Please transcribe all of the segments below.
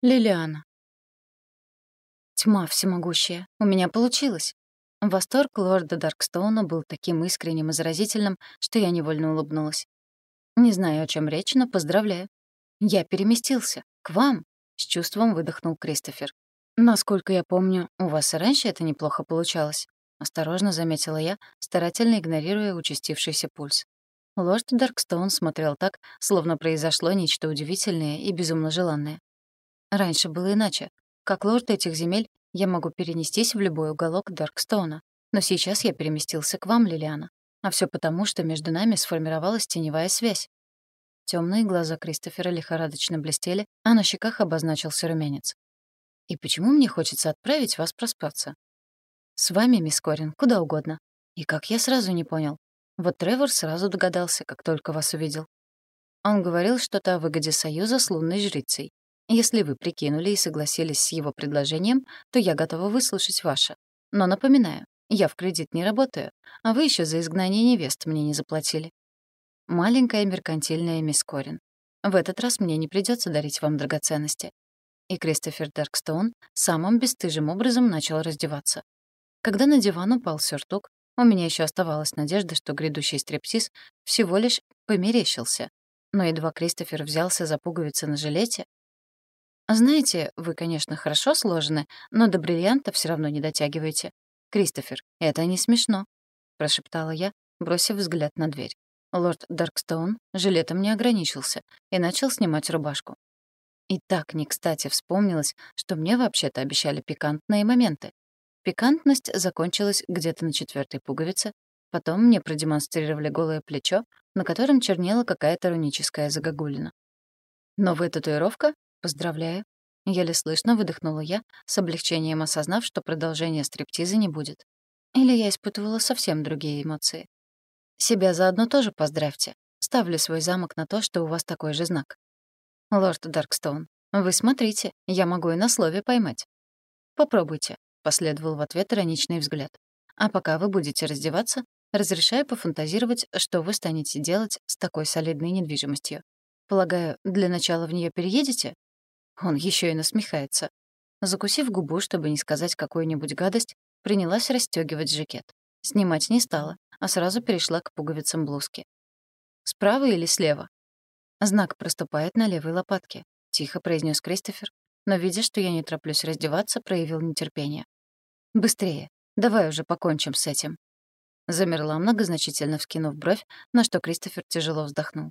Лилиана. Тьма всемогущая. У меня получилось. Восторг лорда Даркстоуна был таким искренним и заразительным, что я невольно улыбнулась. Не знаю, о чем речь, но поздравляю. Я переместился. К вам. С чувством выдохнул Кристофер. Насколько я помню, у вас и раньше это неплохо получалось. Осторожно заметила я, старательно игнорируя участившийся пульс. Лорд Даркстоун смотрел так, словно произошло нечто удивительное и безумно желанное. Раньше было иначе. Как лорд этих земель, я могу перенестись в любой уголок Даркстоуна. Но сейчас я переместился к вам, Лилиана. А все потому, что между нами сформировалась теневая связь. Темные глаза Кристофера лихорадочно блестели, а на щеках обозначился румянец. «И почему мне хочется отправить вас проспаться?» «С вами, мисс Корин, куда угодно. И как я сразу не понял. Вот Тревор сразу догадался, как только вас увидел. Он говорил что-то о выгоде союза с лунной жрицей. Если вы прикинули и согласились с его предложением, то я готова выслушать ваше. Но напоминаю, я в кредит не работаю, а вы еще за изгнание невест мне не заплатили. Маленькая меркантильная мисс Корин. В этот раз мне не придется дарить вам драгоценности. И Кристофер Даркстоун самым бесстыжим образом начал раздеваться. Когда на диван упал сюртук, у меня еще оставалась надежда, что грядущий стриптиз всего лишь померещился. Но едва Кристофер взялся за пуговицы на жилете, знаете, вы, конечно, хорошо сложены, но до бриллианта все равно не дотягиваете. Кристофер, это не смешно, прошептала я, бросив взгляд на дверь. Лорд Даркстоун жилетом не ограничился и начал снимать рубашку. И так не кстати вспомнилось, что мне вообще-то обещали пикантные моменты. Пикантность закончилась где-то на четвертой пуговице, потом мне продемонстрировали голое плечо, на котором чернела какая-то руническая загогулина. Новая татуировка «Поздравляю». Еле слышно выдохнула я, с облегчением осознав, что продолжения стриптиза не будет. Или я испытывала совсем другие эмоции. Себя заодно тоже поздравьте. Ставлю свой замок на то, что у вас такой же знак. Лорд Даркстоун, вы смотрите, я могу и на слове поймать. Попробуйте, последовал в ответ ироничный взгляд. А пока вы будете раздеваться, разрешаю пофантазировать, что вы станете делать с такой солидной недвижимостью. Полагаю, для начала в нее переедете? Он еще и насмехается. Закусив губу, чтобы не сказать какую-нибудь гадость, принялась расстегивать жакет. Снимать не стала, а сразу перешла к пуговицам блузки. «Справа или слева?» «Знак проступает на левой лопатке», — тихо произнес Кристофер, но, видя, что я не тороплюсь раздеваться, проявил нетерпение. «Быстрее, давай уже покончим с этим». Замерла, многозначительно вскинув бровь, на что Кристофер тяжело вздохнул.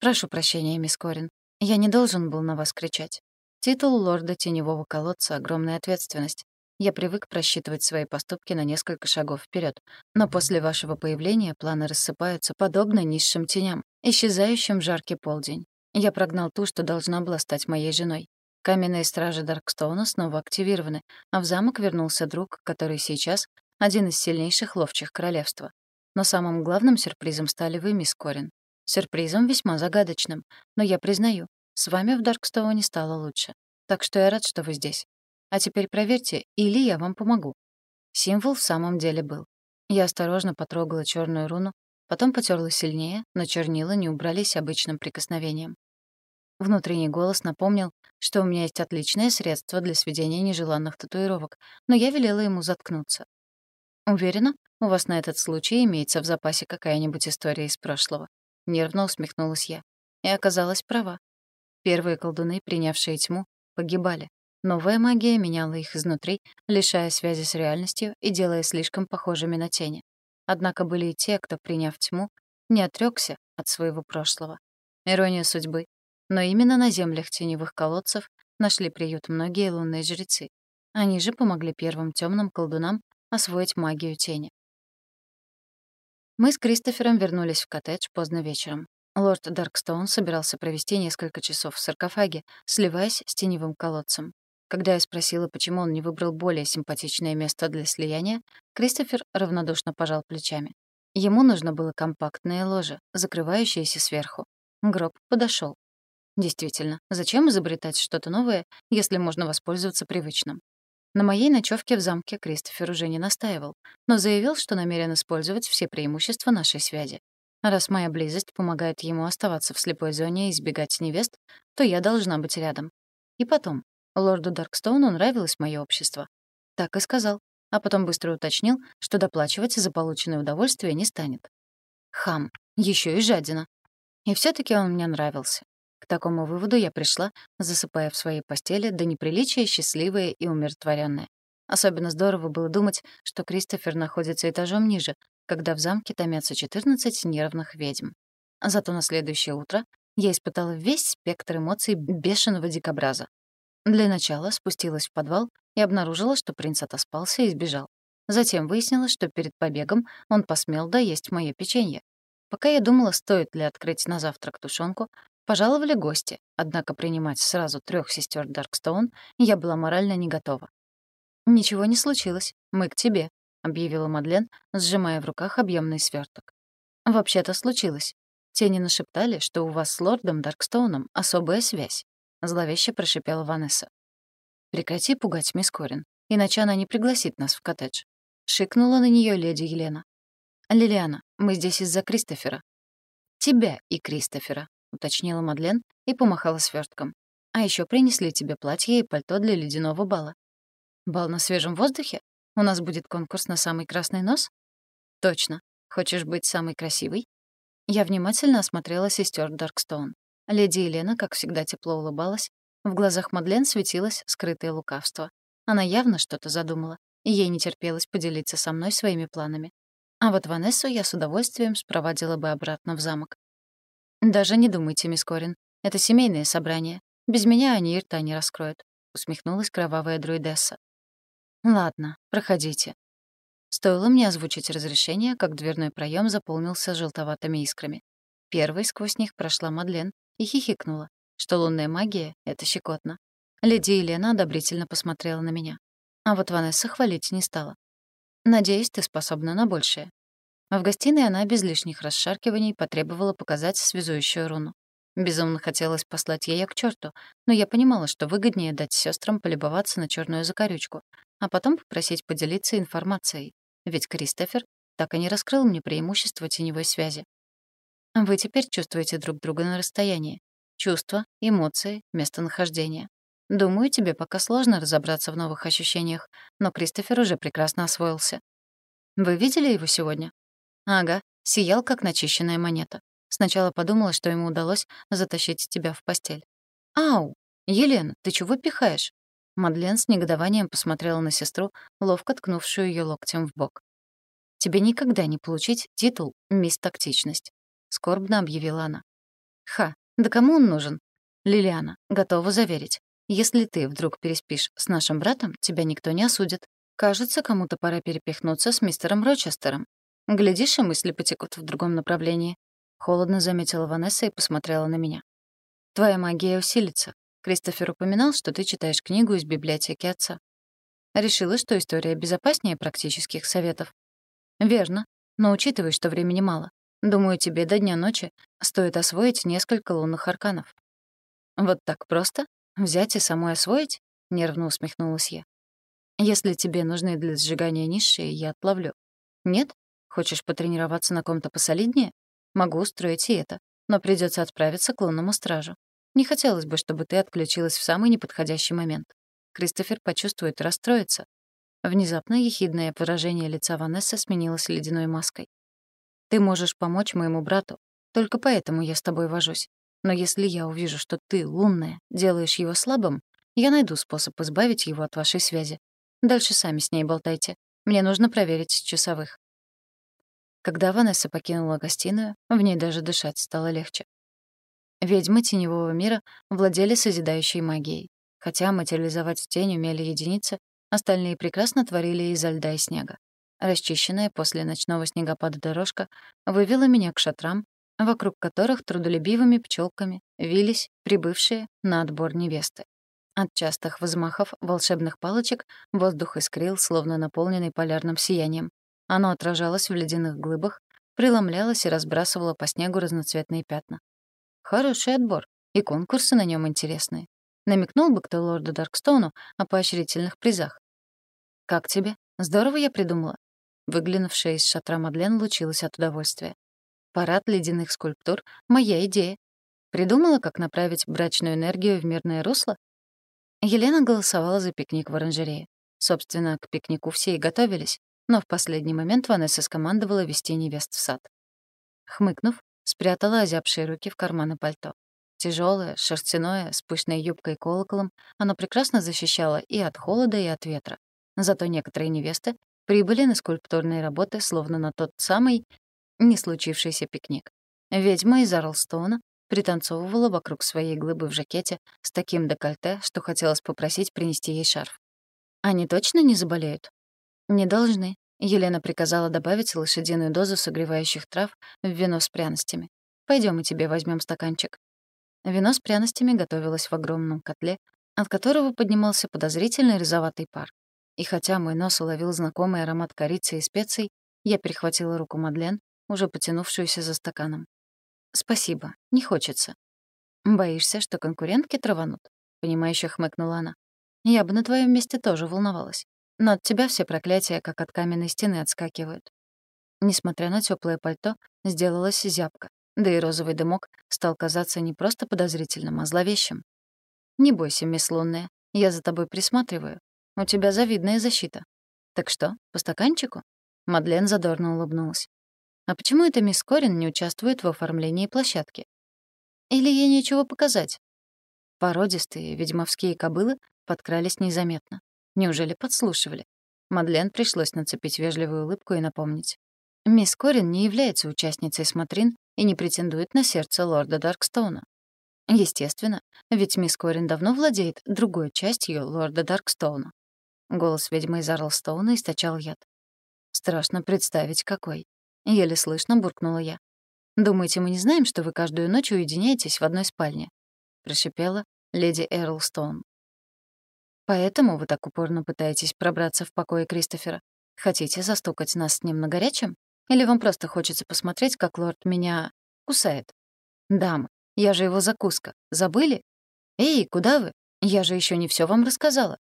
«Прошу прощения, мисс Корин. Я не должен был на вас кричать. Титул лорда Теневого колодца — огромная ответственность. Я привык просчитывать свои поступки на несколько шагов вперед, но после вашего появления планы рассыпаются подобно низшим теням, исчезающим в жаркий полдень. Я прогнал ту, что должна была стать моей женой. Каменные стражи Даркстоуна снова активированы, а в замок вернулся друг, который сейчас — один из сильнейших ловчих королевства. Но самым главным сюрпризом стали вы, мисс Корин. Сюрпризом весьма загадочным, но я признаю, с вами в Даркстоуне стало лучше. Так что я рад, что вы здесь. А теперь проверьте, или я вам помогу. Символ в самом деле был. Я осторожно потрогала черную руну, потом потерла сильнее, но чернила не убрались обычным прикосновением. Внутренний голос напомнил, что у меня есть отличное средство для сведения нежеланных татуировок, но я велела ему заткнуться. Уверена, у вас на этот случай имеется в запасе какая-нибудь история из прошлого. Нервно усмехнулась я. И оказалась права. Первые колдуны, принявшие тьму, погибали. Новая магия меняла их изнутри, лишая связи с реальностью и делая слишком похожими на тени. Однако были и те, кто, приняв тьму, не отрёкся от своего прошлого. Ирония судьбы. Но именно на землях теневых колодцев нашли приют многие лунные жрецы. Они же помогли первым темным колдунам освоить магию тени. Мы с Кристофером вернулись в коттедж поздно вечером. Лорд Даркстоун собирался провести несколько часов в саркофаге, сливаясь с теневым колодцем. Когда я спросила, почему он не выбрал более симпатичное место для слияния, Кристофер равнодушно пожал плечами. Ему нужно было компактное ложе, закрывающееся сверху. Гроб подошел. Действительно, зачем изобретать что-то новое, если можно воспользоваться привычным? На моей ночевке в замке Кристофер уже не настаивал, но заявил, что намерен использовать все преимущества нашей связи. Раз моя близость помогает ему оставаться в слепой зоне и избегать невест, то я должна быть рядом. И потом, лорду Даркстоуну нравилось мое общество. Так и сказал, а потом быстро уточнил, что доплачивать за полученное удовольствие не станет. Хам, еще и жадина. И все таки он мне нравился. К такому выводу я пришла, засыпая в своей постели до неприличия счастливая и умиротворенная. Особенно здорово было думать, что Кристофер находится этажом ниже, когда в замке томятся 14 нервных ведьм. Зато на следующее утро я испытала весь спектр эмоций бешеного дикобраза. Для начала спустилась в подвал и обнаружила, что принц отоспался и сбежал. Затем выяснилось, что перед побегом он посмел доесть моё печенье. Пока я думала, стоит ли открыть на завтрак тушенку, пожаловали гости, однако принимать сразу трех сестер Даркстоун я была морально не готова. «Ничего не случилось. Мы к тебе», — объявила Мадлен, сжимая в руках объемный сверток. «Вообще-то случилось. Тени нашептали, что у вас с лордом Даркстоуном особая связь», — зловеще прошипела Ванесса. «Прекрати пугать мисс Корин, иначе она не пригласит нас в коттедж», — шикнула на нее леди Елена. «Лилиана, мы здесь из-за Кристофера». «Тебя и Кристофера», — уточнила Мадлен и помахала свертком. «А еще принесли тебе платье и пальто для ледяного бала. Бал на свежем воздухе? У нас будет конкурс на самый красный нос? Точно. Хочешь быть самой красивой? Я внимательно осмотрела сестер Даркстоун. Леди Елена, как всегда, тепло улыбалась. В глазах Мадлен светилось скрытое лукавство. Она явно что-то задумала, и ей не терпелось поделиться со мной своими планами. А вот Ванессу я с удовольствием спровадила бы обратно в замок. «Даже не думайте, мисс Корин. Это семейное собрание. Без меня они и рта не раскроют», — усмехнулась кровавая друидесса. «Ладно, проходите». Стоило мне озвучить разрешение, как дверной проем заполнился желтоватыми искрами. Первой сквозь них прошла Мадлен и хихикнула, что лунная магия — это щекотно. Леди Елена одобрительно посмотрела на меня. А вот Ванесса хвалить не стала. «Надеюсь, ты способна на большее». В гостиной она без лишних расшаркиваний потребовала показать связующую руну. Безумно хотелось послать ее к черту, но я понимала, что выгоднее дать сестрам полюбоваться на черную закорючку, а потом попросить поделиться информацией, ведь Кристофер так и не раскрыл мне преимущество теневой связи. Вы теперь чувствуете друг друга на расстоянии. Чувства, эмоции, местонахождение. Думаю, тебе пока сложно разобраться в новых ощущениях, но Кристофер уже прекрасно освоился. Вы видели его сегодня? Ага, сиял, как начищенная монета. Сначала подумала, что ему удалось затащить тебя в постель. «Ау! Елена, ты чего пихаешь?» Мадлен с негодованием посмотрела на сестру, ловко ткнувшую ее локтем в бок. «Тебе никогда не получить титул «Мисс Тактичность», — скорбно объявила она. «Ха, да кому он нужен?» «Лилиана, готова заверить. Если ты вдруг переспишь с нашим братом, тебя никто не осудит. Кажется, кому-то пора перепихнуться с мистером Рочестером. Глядишь, и мысли потекут в другом направлении. Холодно заметила Ванесса и посмотрела на меня. «Твоя магия усилится. Кристофер упоминал, что ты читаешь книгу из библиотеки отца. Решила, что история безопаснее практических советов. Верно, но учитывай, что времени мало. Думаю, тебе до дня ночи стоит освоить несколько лунных арканов. Вот так просто? Взять и самой освоить? Нервно усмехнулась я. Если тебе нужны для сжигания низшие, я отловлю. Нет? Хочешь потренироваться на ком-то посолиднее? Могу устроить и это, но придется отправиться к лунному стражу. Не хотелось бы, чтобы ты отключилась в самый неподходящий момент. Кристофер почувствует и расстроится. Внезапно ехидное выражение лица Ванессы сменилось ледяной маской. «Ты можешь помочь моему брату, только поэтому я с тобой вожусь. Но если я увижу, что ты, лунная, делаешь его слабым, я найду способ избавить его от вашей связи. Дальше сами с ней болтайте. Мне нужно проверить часовых. Когда Ванесса покинула гостиную, в ней даже дышать стало легче. Ведьмы теневого мира владели созидающей магией. Хотя материализовать тень умели единицы, остальные прекрасно творили изо льда и снега. Расчищенная после ночного снегопада дорожка вывела меня к шатрам, вокруг которых трудолюбивыми пчелками вились прибывшие на отбор невесты. От частых взмахов волшебных палочек воздух искрил, словно наполненный полярным сиянием. Оно отражалось в ледяных глыбах, преломлялось и разбрасывало по снегу разноцветные пятна. Хороший отбор, и конкурсы на нем интересные. Намекнул бы кто лорду Даркстоуну о поощрительных призах. «Как тебе? Здорово я придумала». Выглянувшая из шатра Мадлен лучилась от удовольствия. «Парад ледяных скульптур — моя идея. Придумала, как направить брачную энергию в мирное русло? Елена голосовала за пикник в оранжерее. Собственно, к пикнику все и готовились, но в последний момент Ванесса скомандовала вести невест в сад. Хмыкнув, спрятала озябшие руки в карманы пальто. Тяжелое, шерстяное, с пышной юбкой и колоколом, оно прекрасно защищало и от холода, и от ветра. Зато некоторые невесты прибыли на скульптурные работы, словно на тот самый не случившийся пикник. Ведьма из Арлстоуна пританцовывала вокруг своей глыбы в жакете с таким декольте, что хотелось попросить принести ей шарф. «Они точно не заболеют?» «Не должны», — Елена приказала добавить лошадиную дозу согревающих трав в вино с пряностями. Пойдем и тебе возьмем стаканчик». Вино с пряностями готовилось в огромном котле, от которого поднимался подозрительный розоватый пар. И хотя мой нос уловил знакомый аромат корицы и специй, я перехватила руку Мадлен, уже потянувшуюся за стаканом. «Спасибо, не хочется». «Боишься, что конкурентки траванут?» — понимающе хмыкнула она. «Я бы на твоем месте тоже волновалась. Но от тебя все проклятия, как от каменной стены, отскакивают». Несмотря на теплое пальто, сделалась зябка, да и розовый дымок стал казаться не просто подозрительным, а зловещим. «Не бойся, мисс Лунная, я за тобой присматриваю. У тебя завидная защита. Так что, по стаканчику?» Мадлен задорно улыбнулась. «А почему эта мисс Корин не участвует в оформлении площадки? Или ей нечего показать?» Породистые ведьмовские кобылы подкрались незаметно. Неужели подслушивали? Мадлен пришлось нацепить вежливую улыбку и напомнить. Мисс Корин не является участницей смотрин и не претендует на сердце лорда Даркстоуна. Естественно, ведь мисс Корин давно владеет другой частью лорда Даркстоуна. Голос ведьмы из Арлстоуна источал яд. Страшно представить, какой. Еле слышно буркнула я. «Думаете, мы не знаем, что вы каждую ночь уединяетесь в одной спальне?» — прошипела леди Эрлстоун. Поэтому вы так упорно пытаетесь пробраться в покое Кристофера. Хотите застукать нас с ним на горячем? Или вам просто хочется посмотреть, как лорд меня кусает? Дамы, я же его закуска. Забыли? Эй, куда вы? Я же еще не все вам рассказала.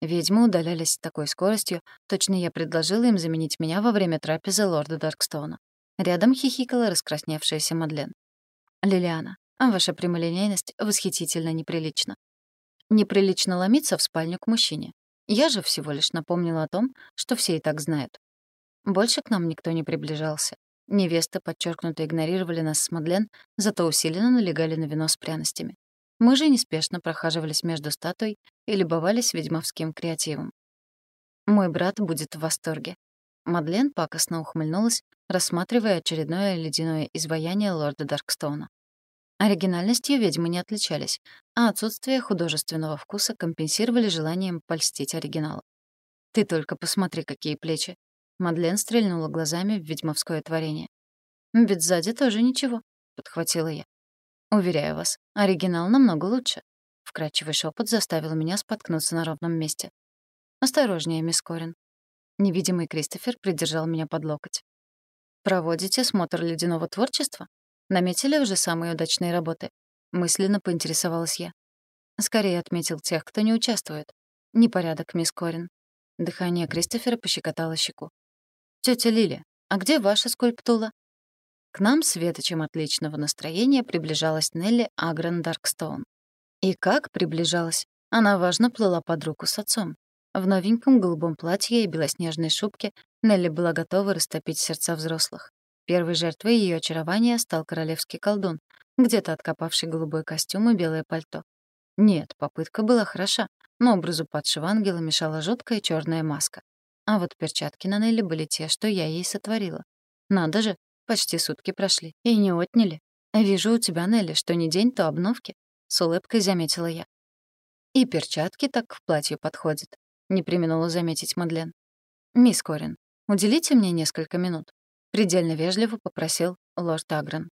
Ведьмы удалялись с такой скоростью, точно я предложила им заменить меня во время трапезы лорда Даркстоуна. Рядом хихикала раскрасневшаяся Мадлен. «Лилиана, ваша прямолинейность восхитительно неприлична. Неприлично ломиться в спальню к мужчине. Я же всего лишь напомнила о том, что все и так знают. Больше к нам никто не приближался. Невесты подчеркнуто игнорировали нас с Мадлен, зато усиленно налегали на вино с пряностями. Мы же неспешно прохаживались между статуей и любовались ведьмовским креативом. Мой брат будет в восторге. Мадлен пакостно ухмыльнулась, рассматривая очередное ледяное изваяние лорда Даркстоуна. Оригинальностью ведьмы не отличались, а отсутствие художественного вкуса компенсировали желанием польстить оригиналу. «Ты только посмотри, какие плечи!» Мадлен стрельнула глазами в ведьмовское творение. «Ведь сзади тоже ничего», — подхватила я. «Уверяю вас, оригинал намного лучше». Вкрадчивый шепот заставил меня споткнуться на ровном месте. «Осторожнее, мисс Корин». Невидимый Кристофер придержал меня под локоть. «Проводите смотр ледяного творчества?» Наметили уже самые удачные работы? Мысленно поинтересовалась я. Скорее отметил тех, кто не участвует. Непорядок, мисс Корин. Дыхание Кристофера пощекотало щеку. Тетя Лили, а где ваша скульптура?» К нам, светочем отличного настроения, приближалась Нелли Агрен Даркстоун. И как приближалась? Она важно плыла под руку с отцом. В новеньком голубом платье и белоснежной шубке Нелли была готова растопить сердца взрослых. Первой жертвой ее очарования стал королевский колдун, где-то откопавший голубой костюм и белое пальто. Нет, попытка была хороша, но образу падшего ангела мешала жуткая черная маска. А вот перчатки на Нелли были те, что я ей сотворила. Надо же, почти сутки прошли, и не отняли. Вижу у тебя, Нелли, что не день, то обновки. С улыбкой заметила я. И перчатки так к платью подходят, не применула заметить Мадлен. Мисс Корин, уделите мне несколько минут. Предельно вежливо попросил лорд Агран.